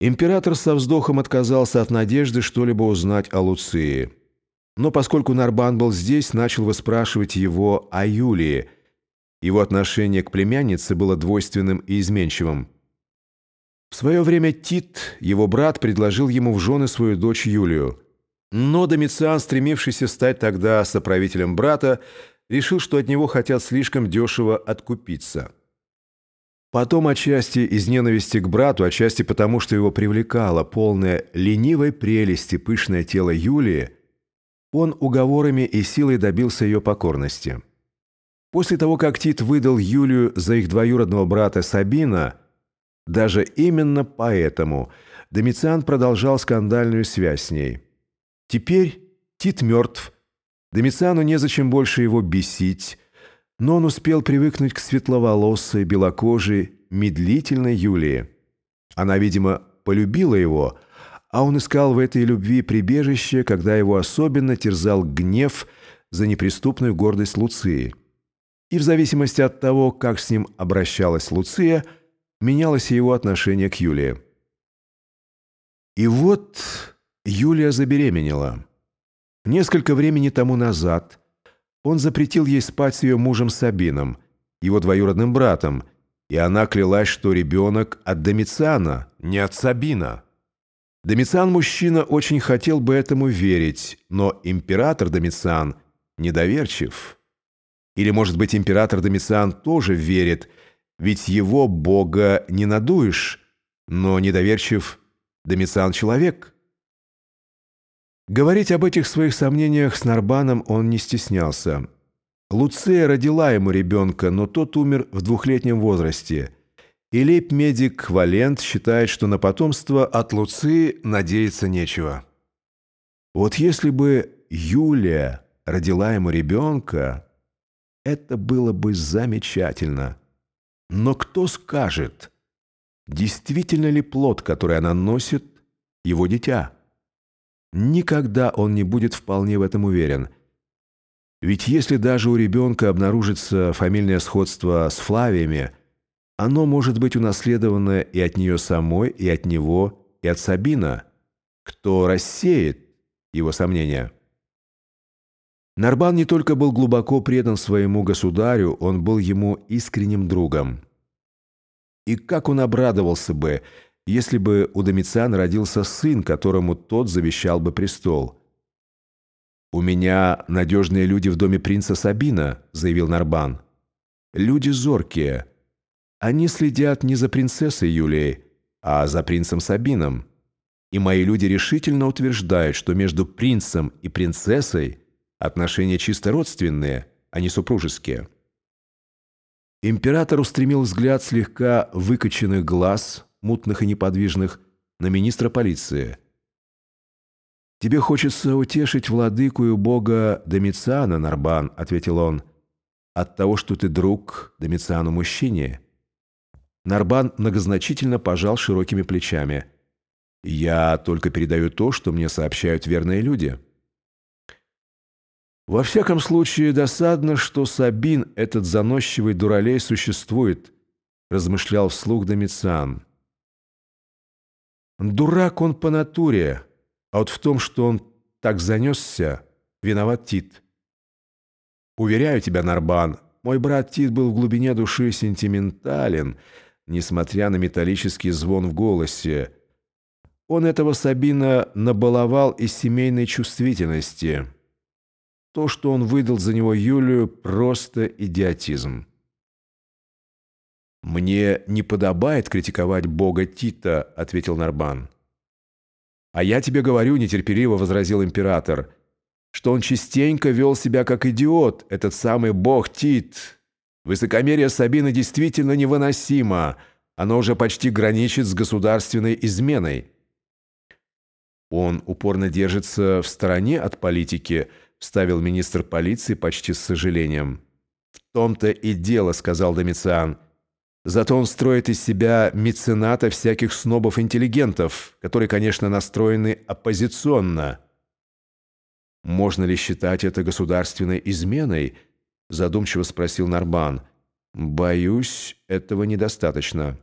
Император со вздохом отказался от надежды что-либо узнать о Луции. Но поскольку Нарбан был здесь, начал выспрашивать его о Юлии. Его отношение к племяннице было двойственным и изменчивым. В свое время Тит, его брат, предложил ему в жены свою дочь Юлию. Но Домициан, стремившийся стать тогда соправителем брата, решил, что от него хотят слишком дешево откупиться. Потом отчасти из ненависти к брату, отчасти потому, что его привлекало полное ленивой прелести пышное тело Юлии, он уговорами и силой добился ее покорности. После того, как Тит выдал Юлию за их двоюродного брата Сабина, даже именно поэтому Домициан продолжал скандальную связь с ней. Теперь Тит мертв, Домициану незачем больше его бесить, но он успел привыкнуть к светловолосой, белокожей, медлительной Юлии. Она, видимо, полюбила его, а он искал в этой любви прибежище, когда его особенно терзал гнев за неприступную гордость Луции. И в зависимости от того, как с ним обращалась Луция, менялось его отношение к Юлии. И вот Юлия забеременела. Несколько времени тому назад – он запретил ей спать с ее мужем Сабином, его двоюродным братом, и она клялась, что ребенок от Домициана, не от Сабина. Домициан мужчина очень хотел бы этому верить, но император Домициан недоверчив. Или, может быть, император Домициан тоже верит, ведь его бога не надуешь, но недоверчив Домициан человек – Говорить об этих своих сомнениях с Нарбаном он не стеснялся. Луция родила ему ребенка, но тот умер в двухлетнем возрасте. И лейб-медик Валент считает, что на потомство от Луции надеяться нечего. Вот если бы Юлия родила ему ребенка, это было бы замечательно. Но кто скажет, действительно ли плод, который она носит, его дитя? Никогда он не будет вполне в этом уверен. Ведь если даже у ребенка обнаружится фамильное сходство с Флавиями, оно может быть унаследовано и от нее самой, и от него, и от Сабина, кто рассеет его сомнения. Нарбан не только был глубоко предан своему государю, он был ему искренним другом. И как он обрадовался бы, если бы у Домициана родился сын, которому тот завещал бы престол. «У меня надежные люди в доме принца Сабина», — заявил Нарбан. «Люди зоркие. Они следят не за принцессой Юлией, а за принцем Сабином. И мои люди решительно утверждают, что между принцем и принцессой отношения чисто родственные, а не супружеские». Император устремил взгляд слегка выкоченных глаз мутных и неподвижных, на министра полиции. «Тебе хочется утешить владыку и бога Домициана, Нарбан», — ответил он, «от того, что ты друг Домициану мужчине». Нарбан многозначительно пожал широкими плечами. «Я только передаю то, что мне сообщают верные люди». «Во всяком случае, досадно, что Сабин, этот заносчивый дуралей, существует», — размышлял вслух Домициан. Дурак он по натуре, а вот в том, что он так занесся, виноват Тит. Уверяю тебя, Нарбан, мой брат Тит был в глубине души сентиментален, несмотря на металлический звон в голосе. Он этого Сабина набаловал из семейной чувствительности. То, что он выдал за него Юлию, просто идиотизм. «Мне не подобает критиковать бога Тита», — ответил Нарбан. «А я тебе говорю», — нетерпеливо возразил император, «что он частенько вел себя как идиот, этот самый бог Тит. Высокомерие Сабины действительно невыносимо, оно уже почти граничит с государственной изменой». «Он упорно держится в стороне от политики», — вставил министр полиции почти с сожалением. «В том-то и дело», — сказал Домициан, — Зато он строит из себя мецената всяких снобов-интеллигентов, которые, конечно, настроены оппозиционно. «Можно ли считать это государственной изменой?» – задумчиво спросил Нарбан. «Боюсь, этого недостаточно».